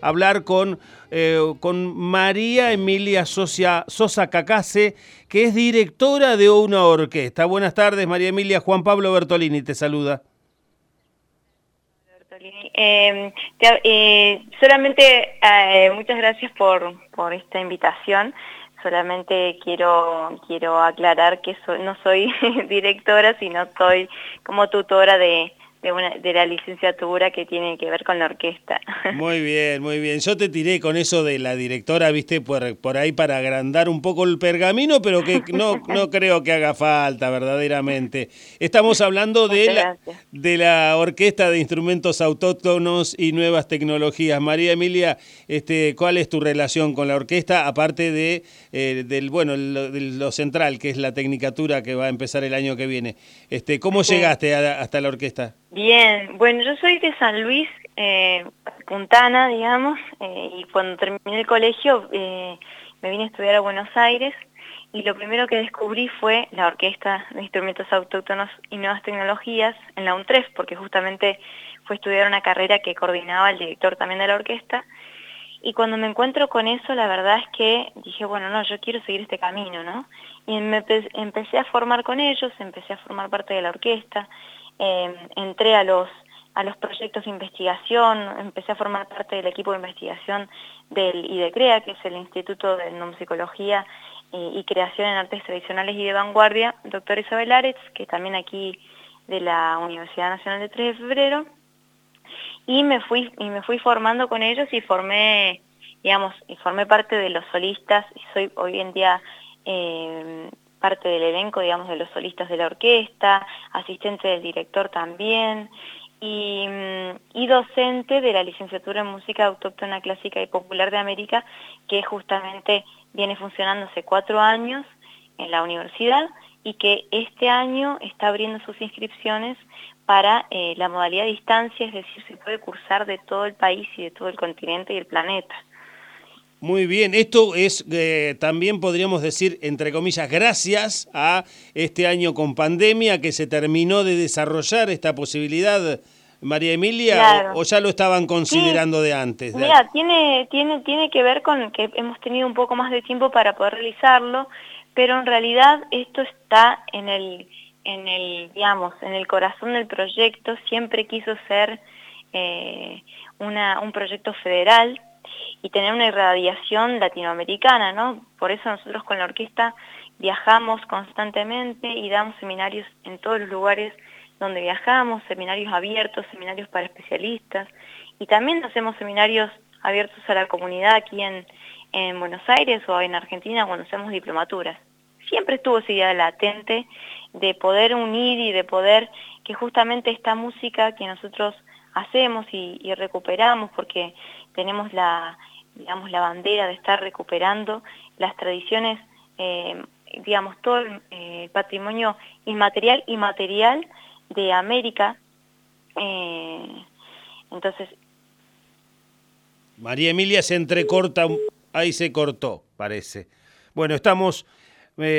hablar con, eh, con María Emilia Sosa, Sosa Cacase, que es directora de una orquesta. Buenas tardes, María Emilia. Juan Pablo Bertolini te saluda. Eh, eh, solamente eh, muchas gracias por, por esta invitación. Solamente quiero, quiero aclarar que no soy directora, sino soy como tutora de, de, una, de la licenciatura que tiene que ver con la orquesta. Muy bien, muy bien. Yo te tiré con eso de la directora, viste, por, por ahí para agrandar un poco el pergamino, pero que no, no creo que haga falta, verdaderamente. Estamos hablando de la, de la Orquesta de Instrumentos Autóctonos y Nuevas Tecnologías. María Emilia, este, ¿cuál es tu relación con la orquesta, aparte de eh, del, bueno, lo, de lo central, que es la tecnicatura que va a empezar el año que viene? Este, ¿Cómo llegaste hasta la orquesta? Bien, bueno, yo soy de San Luis, eh, Puntana, digamos, eh, y cuando terminé el colegio eh, me vine a estudiar a Buenos Aires y lo primero que descubrí fue la Orquesta de Instrumentos Autóctonos y Nuevas Tecnologías en la UNTREF, porque justamente fue estudiar una carrera que coordinaba el director también de la orquesta. Y cuando me encuentro con eso, la verdad es que dije, bueno, no, yo quiero seguir este camino, ¿no? Y me empecé a formar con ellos, empecé a formar parte de la orquesta, Em, entré a los, a los proyectos de investigación, empecé a formar parte del equipo de investigación del IDECREA, que es el Instituto de Etnomusicología eh, y Creación en Artes Tradicionales y de Vanguardia, doctor Isabel Aretz, que también aquí de la Universidad Nacional de 3 de Febrero, y me fui, y me fui formando con ellos y formé, digamos, y formé parte de los solistas, y soy hoy en día eh, parte del elenco, digamos, de los solistas de la orquesta, asistente del director también, y, mm, y, docente de la licenciatura en Música Autóctona Clásica y Popular de América, que justamente viene funcionando hace cuatro años en la universidad y que este año está abriendo sus inscripciones para eh, la modalidad de distancia, es decir, se puede cursar de todo el país y de todo el continente y el planeta. Muy bien, esto es eh, también podríamos decir, entre comillas, gracias a este año con pandemia que se terminó de desarrollar esta posibilidad, María Emilia, o, ya lo estaban considerando de antes. Mira, tiene, tiene, tiene que ver con que hemos tenido un poco más de tiempo para poder realizarlo, pero en realidad esto está en el, en el, digamos, en el corazón del proyecto, siempre quiso ser eh, una, un proyecto federal, y tener una irradiación latinoamericana, ¿no? Por eso nosotros con la orquesta viajamos constantemente y damos seminarios en todos los lugares donde viajamos, seminarios abiertos, seminarios para especialistas, y también hacemos seminarios abiertos a la comunidad aquí en, en Buenos Aires o en Argentina cuando hacemos diplomaturas. Siempre estuvo esa idea latente de poder unir y de poder que justamente esta música que nosotros hacemos y, recuperamos porque tenemos la, digamos, la bandera de estar recuperando las tradiciones, eh, digamos, todo el eh, patrimonio inmaterial y material de América. Eh, entonces... María Emilia se entrecorta, ahí se cortó, parece. Bueno, estamos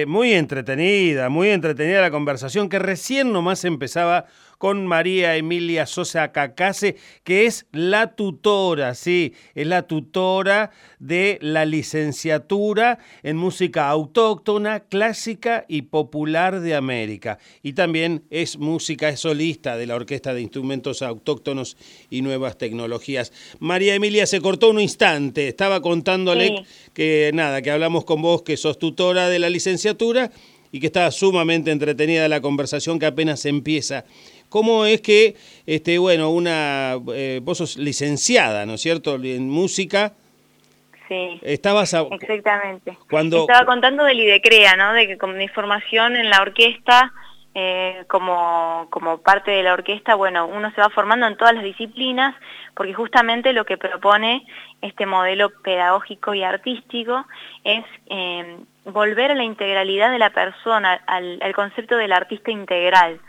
muy entretenida, muy entretenida la conversación que recién nomás empezaba con María Emilia Sosa Cacase, que es la tutora, sí, es la tutora de la licenciatura en música autóctona, clásica y popular de América. Y también es música, es solista de la Orquesta de Instrumentos Autóctonos y Nuevas Tecnologías. María Emilia se cortó un instante, estaba contándole que nada, que hablamos con vos, que sos tutora de la licenciatura y que está sumamente entretenida la conversación que apenas empieza. ¿Cómo es que, este, bueno, una, eh, vos sos licenciada, ¿no es cierto?, en música. Sí. Estabas exactamente. Cuando estaba contando del IDECREA, ¿no? De que con mi formación en la orquesta, eh, como, como parte de la orquesta, bueno, uno se va formando en todas las disciplinas, porque justamente lo que propone este modelo pedagógico y artístico es eh, volver a la integralidad de la persona, al, al concepto del artista integral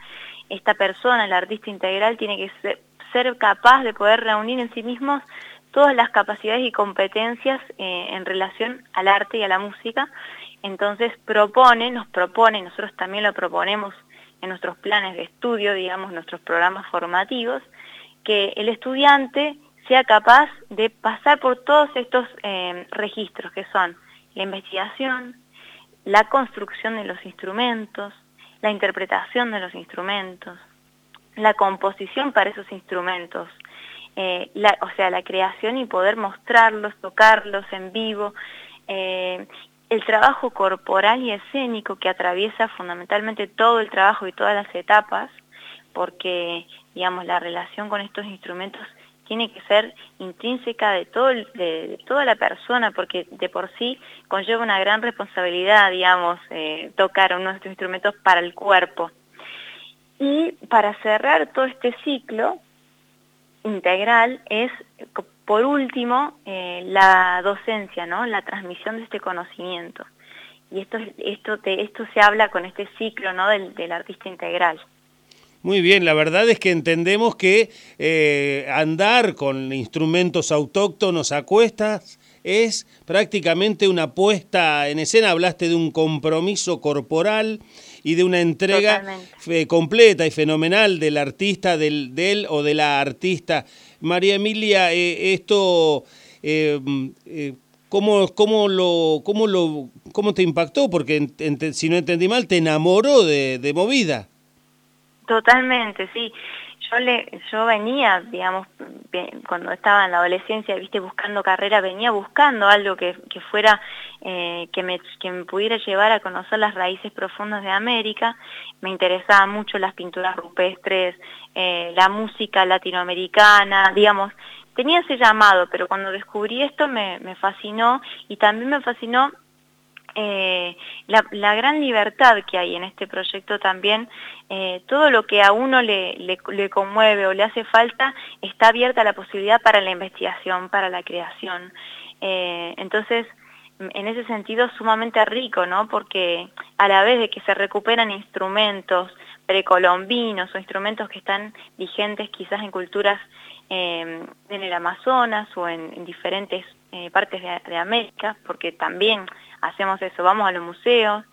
esta persona, el artista integral, tiene que ser, capaz de poder reunir en sí mismos todas las capacidades y competencias eh, en relación al arte y a la música. Entonces propone, nos propone, nosotros también lo proponemos en nuestros planes de estudio, digamos, nuestros programas formativos, que el estudiante sea capaz de pasar por todos estos eh, registros que son la investigación, la construcción de los instrumentos, la interpretación de los instrumentos, la composición para esos instrumentos, eh, o sea, la creación y poder mostrarlos, tocarlos en vivo, eh, el trabajo corporal y escénico que atraviesa fundamentalmente todo el trabajo y todas las etapas, porque, digamos, la relación con estos instrumentos tiene que ser intrínseca de, toda la persona, porque de por sí conlleva una gran responsabilidad, digamos, eh, tocar uno de estos instrumentos para el cuerpo. Y para cerrar todo este ciclo integral es, por último, eh, la docencia, ¿no? la transmisión de este conocimiento. Y esto, esto, esto se habla con este ciclo ¿no? del artista integral. Muy bien, la verdad es que entendemos que eh, andar con instrumentos autóctonos a cuestas es prácticamente una puesta en escena, hablaste de un compromiso corporal y de una entrega completa y fenomenal del artista, del, del o de la artista. María Emilia, eh, esto... Eh, ¿Cómo, cómo, lo, cómo, lo, ¿Cómo te impactó? Porque si no entendí mal, te enamoró de, de movida. Totalmente, sí. Yo le, yo venía, digamos, cuando estaba en la adolescencia, viste, buscando carrera, venía buscando algo que, que fuera, eh, que, me, que me pudiera llevar a conocer las raíces profundas de América. Me interesaban mucho las pinturas rupestres, eh, la música latinoamericana, digamos, tenía ese llamado, pero cuando descubrí esto me, me fascinó y también me fascinó eh, la, gran libertad que hay en este proyecto también, eh, todo lo que a uno le, le, conmueve o le hace falta, está abierta la posibilidad para la investigación, para la creación. Eh, entonces, en ese sentido sumamente rico, ¿no? Porque a la vez de que se recuperan instrumentos precolombinos o instrumentos que están vigentes quizás en culturas en el Amazonas o en, diferentes partes de América, porque también hacemos eso, vamos a los museos,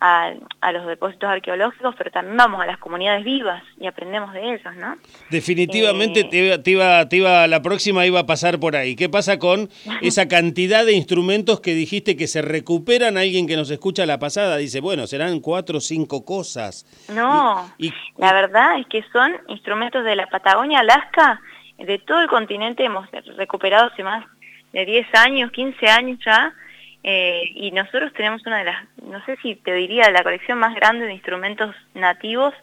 a, los depósitos arqueológicos, pero también vamos a las comunidades vivas y aprendemos de ellos, ¿no? Definitivamente eh, te, iba, te, iba, la próxima iba a pasar por ahí. ¿Qué pasa con esa cantidad de instrumentos que dijiste que se recuperan? Alguien que nos escucha la pasada dice, bueno, serán cuatro o cinco cosas. No, la verdad es que son instrumentos de la Patagonia, Alaska, de todo el continente hemos recuperado hace más de 10 años, 15 años ya, eh, y nosotros tenemos una de las, no sé si te diría, la colección más grande de instrumentos nativos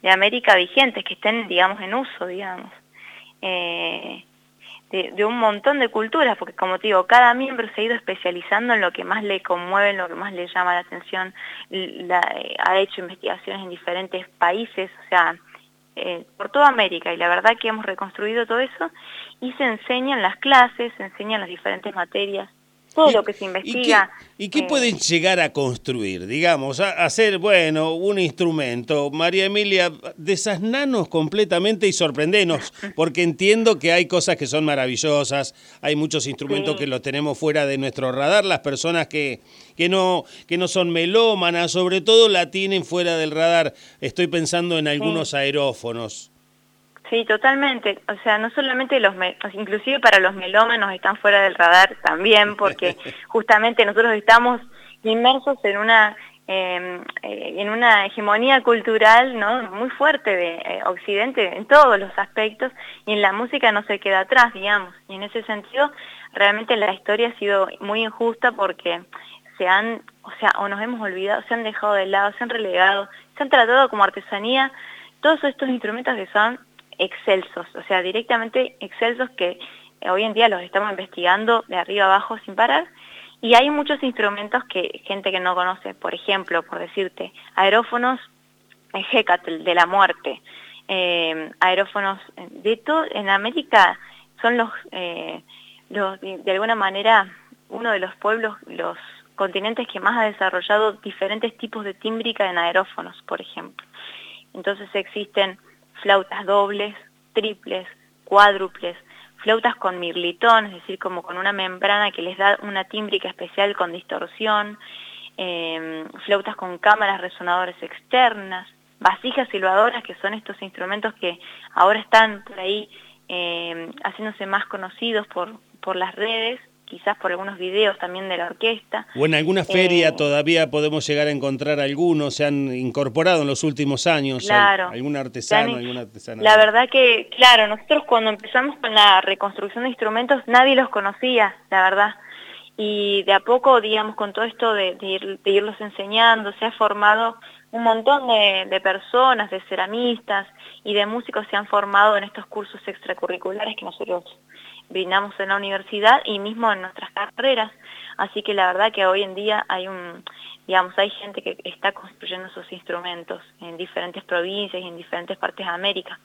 de América vigentes, que estén, digamos, en uso, digamos. Eh, de, un montón de culturas, porque como te digo, cada miembro se ha ido especializando en lo que más le conmueve, en lo que más le llama la atención, eh, ha hecho investigaciones en diferentes países, o sea, por toda América, y la verdad que hemos reconstruido todo eso, y se enseñan las clases, se enseñan las diferentes materias, todo lo que se investiga. ¿Y qué, pueden llegar a construir? Digamos, a, hacer, bueno, un instrumento. María Emilia, desasnanos completamente y sorprendenos, porque entiendo que hay cosas que son maravillosas, hay muchos instrumentos que los tenemos fuera de nuestro radar, las personas que, que, no, que no son melómanas, sobre todo la tienen fuera del radar. Estoy pensando en algunos aerófonos. Sí, totalmente. O sea, no solamente los, inclusive para los melómanos están fuera del radar también, porque justamente nosotros estamos inmersos en una em, eh, en una hegemonía cultural ¿no? muy fuerte de eh, Occidente en todos los aspectos y en la música no se queda atrás, digamos. Y en ese sentido, realmente la historia ha sido muy injusta porque se han, o sea, o nos hemos olvidado, se han dejado de lado, se han relegado, se han tratado como artesanía todos estos instrumentos que son excelsos, o sea, directamente excelsos que hoy en día los estamos investigando de arriba abajo sin parar, y hay muchos instrumentos que gente que no conoce, por ejemplo, por decirte, aerófonos Hecatl de la muerte, eh, aerófonos de todo, en América son los, eh, los, de alguna manera, uno de los pueblos, los continentes que más ha desarrollado diferentes tipos de tímbrica en aerófonos, por ejemplo. Entonces existen flautas dobles, triples, cuádruples, flautas con mirlitón, es decir, como con una membrana que les da una tímbrica especial con distorsión, em, flautas con cámaras resonadoras externas, vasijas silbadoras, que son estos instrumentos que ahora están por ahí eh, haciéndose más conocidos por, por las redes, quizás por algunos videos también de la orquesta. O en alguna feria eh, todavía podemos llegar a encontrar algunos, se han incorporado en los últimos años, claro, algún artesano, alguna artesana. La verdad que, claro, nosotros cuando empezamos con la reconstrucción de instrumentos nadie los conocía, la verdad. Y de a poco, digamos, con todo esto de, de irlos enseñando, se ha formado un montón de, personas, de ceramistas y de músicos se han formado en estos cursos extracurriculares que nosotros brindamos en la universidad y mismo en nuestras carreras. Así que la verdad que hoy en día hay un, digamos, hay gente que está construyendo sus instrumentos en diferentes provincias y en diferentes partes de América.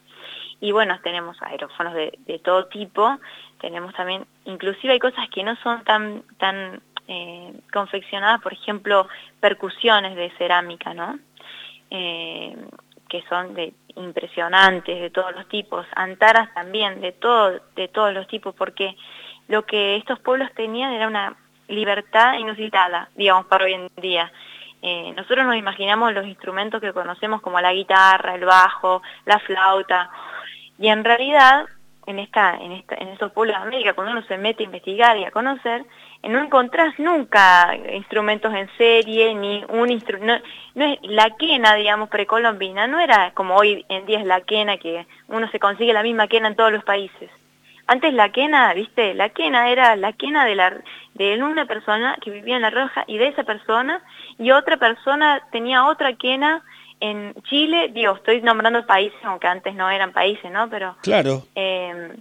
Y bueno, tenemos aerófonos de, de todo tipo, tenemos también, inclusive hay cosas que no son tan, tan eh, confeccionadas, por ejemplo, percusiones de cerámica, ¿no? Eh, que son de impresionantes de todos los tipos, antaras también de todo, de todos los tipos, porque lo que estos pueblos tenían era una libertad inusitada, digamos, para hoy en día. Eh, nosotros nos imaginamos los instrumentos que conocemos como la guitarra, el bajo, la flauta, y en realidad en, esta, en, esta, en estos pueblos de América, cuando uno se mete a investigar y a conocer, no encontrás nunca instrumentos en serie, ni un instrumento, no, es la quena, digamos, precolombina, no era como hoy en día es la quena, que uno se consigue la misma quena en todos los países. Antes la quena, viste, la quena era la quena de, la, de una persona que vivía en La Roja y de esa persona, y otra persona tenía otra quena en Chile, digo, estoy nombrando países, aunque antes no eran países, ¿no? Pero, claro. Eh,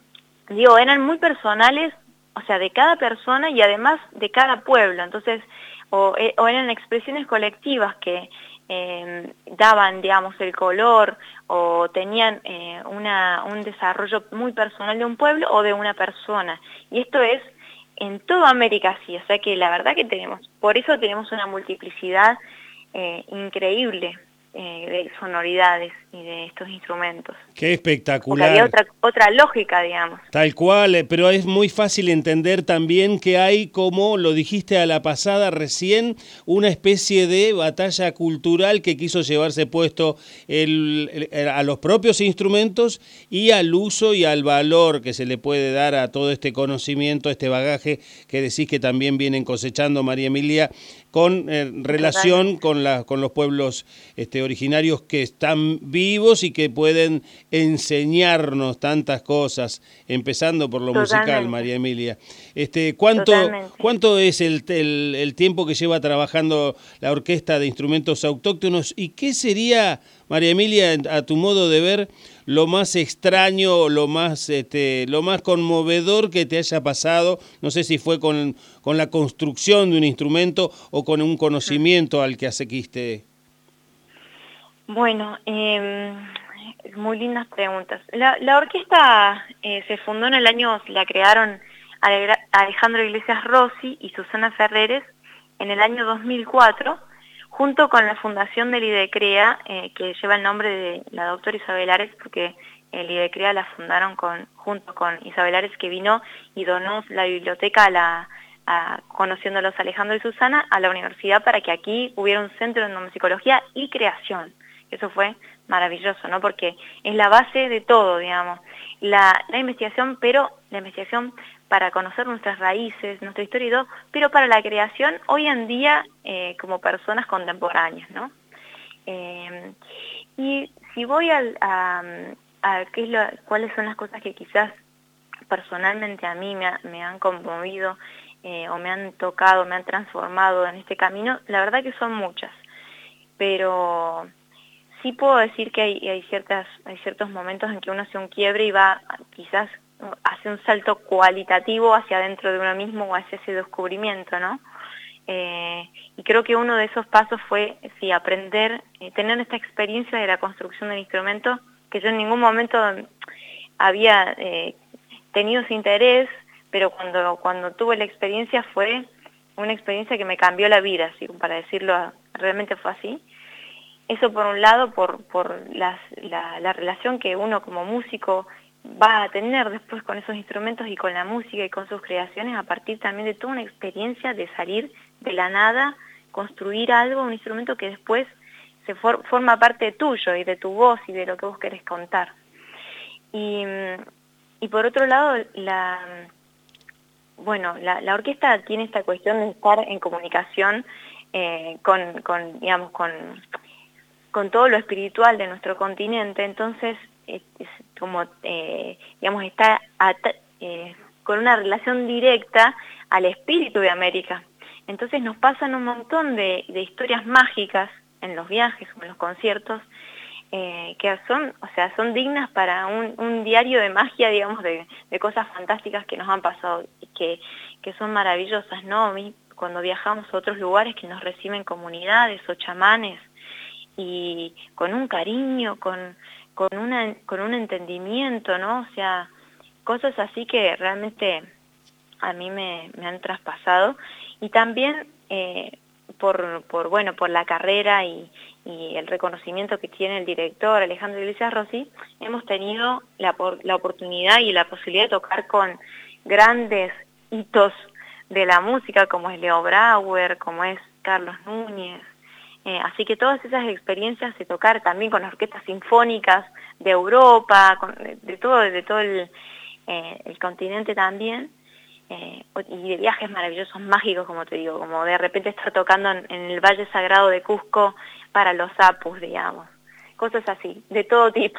digo, eran muy personales o sea, de cada persona y además de cada pueblo. Entonces, o, eh, eran expresiones colectivas que em, daban, digamos, el color o tenían eh, una, un desarrollo muy personal de un pueblo o de una persona. Y esto es en toda América sí, o sea que la verdad que tenemos, por eso tenemos una multiplicidad eh, increíble. Eh, de sonoridades y de estos instrumentos. Qué espectacular. había otra, otra lógica, digamos. Tal cual, eh, pero es muy fácil entender también que hay, como lo dijiste a la pasada recién, una especie de batalla cultural que quiso llevarse puesto el, a los propios instrumentos y al uso y al valor que se le puede dar a todo este conocimiento, este bagaje que decís que también vienen cosechando María Emilia con eh, relación con, la, con los pueblos este, originarios que están vivos y que pueden enseñarnos tantas cosas, empezando por lo musical, María Emilia. Este, ¿cuánto, ¿Cuánto es el, el, tiempo que lleva trabajando la Orquesta de Instrumentos Autóctonos y qué sería, María Emilia, a tu modo de ver, lo más extraño, lo más, este, lo más conmovedor que te haya pasado, no sé si fue con, con la construcción de un instrumento o con un conocimiento al que asequiste. Bueno, eh, muy lindas preguntas. La, la orquesta eh, se fundó en el año, la crearon Alejandro Iglesias Rossi y Susana Ferreres en el año 2004 junto con la fundación del IDECREA, eh, que lleva el nombre de la doctora Isabel Ares, porque el IDECREA la fundaron con, junto con Isabel Ares, que vino y donó la biblioteca a la, a, conociéndolos Alejandro y Susana, a la universidad para que aquí hubiera un centro de musicología y creación. Eso fue maravilloso, ¿no? Porque es la base de todo, digamos. La, la investigación, pero la investigación para conocer nuestras raíces, nuestra historia y todo, pero para la creación hoy en día eh, como personas contemporáneas, ¿no? Eh, y si voy al, a, qué es lo, cuáles son las cosas que quizás personalmente a mí me, han conmovido eh, o me han tocado, me han transformado en este camino, la verdad que son muchas, pero sí puedo decir que hay, hay, ciertas, hay ciertos momentos en que uno hace un quiebre y va quizás hace un salto cualitativo hacia adentro de uno mismo o hacia ese descubrimiento, ¿no? Eh, y creo que uno de esos pasos fue, sí, aprender, eh, tener esta experiencia de la construcción del instrumento, que yo en ningún momento había eh, tenido ese interés, pero cuando, cuando tuve la experiencia fue una experiencia que me cambió la vida, así, para decirlo, realmente fue así. Eso por un lado, por, por la, la relación que uno como músico va a tener después con esos instrumentos y con la música y con sus creaciones a partir también de toda una experiencia de salir de la nada, construir algo, un instrumento que después se forma parte tuyo y de tu voz y de lo que vos querés contar. Y, y por otro lado, la, bueno, la, orquesta tiene esta cuestión de estar en comunicación eh, con, con, digamos, con, con todo lo espiritual de nuestro continente, entonces es, como, eh, digamos, está eh, con una relación directa al espíritu de América. Entonces nos pasan un montón de, de historias mágicas en los viajes o en los conciertos eh, que son, o sea, son dignas para un, diario de magia, digamos, de, cosas fantásticas que nos han pasado y que, que son maravillosas, ¿no? cuando viajamos a otros lugares que nos reciben comunidades o chamanes y con un cariño, con, con, una, con un entendimiento, ¿no? O sea, cosas así que realmente a mí me, han traspasado y también eh, por, por, bueno, por la carrera y, y el reconocimiento que tiene el director Alejandro Iglesias Rossi, hemos tenido la, la oportunidad y la posibilidad de tocar con grandes hitos de la música, como es Leo Brauer, como es Carlos Núñez. Eh, así que todas esas experiencias de tocar también con orquestas sinfónicas de Europa, de, todo, de todo el, eh, continente también, eh, y de viajes maravillosos, mágicos, como te digo, como de repente estar tocando en, en el Valle Sagrado de Cusco para los apus, digamos. Cosas así, de todo tipo.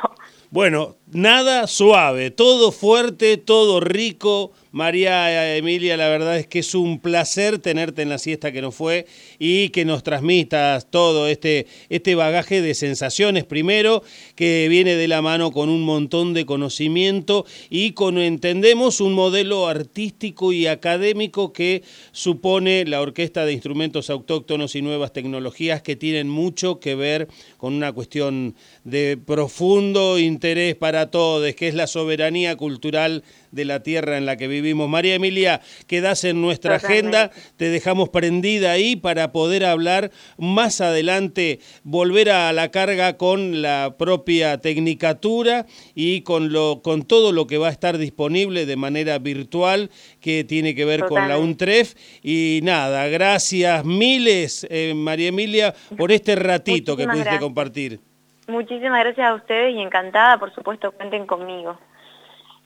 Bueno, nada suave, todo fuerte, todo rico, María Emilia, la verdad es que es un placer tenerte en la siesta que nos fue y que nos transmitas todo este, este bagaje de sensaciones, primero, que viene de la mano con un montón de conocimiento y con, entendemos, un modelo artístico y académico que supone la Orquesta de Instrumentos Autóctonos y Nuevas Tecnologías que tienen mucho que ver con una cuestión de profundo interés para todos, que es la soberanía cultural de la tierra en la que vivimos. María Emilia, quedas en nuestra agenda, te dejamos prendida ahí para poder hablar más adelante, volver a la carga con la propia tecnicatura y con, lo, con todo lo que va a estar disponible de manera virtual que tiene que ver con la UNTREF. Y nada, gracias miles, eh, María Emilia, por este ratito que pudiste compartir. Muchísimas gracias a ustedes y encantada, por supuesto, cuenten conmigo.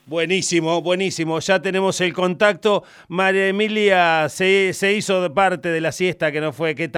Buenísimo, buenísimo. Ya tenemos el contacto. María Emilia se, se hizo parte de la siesta que no fue. ¿Qué tal?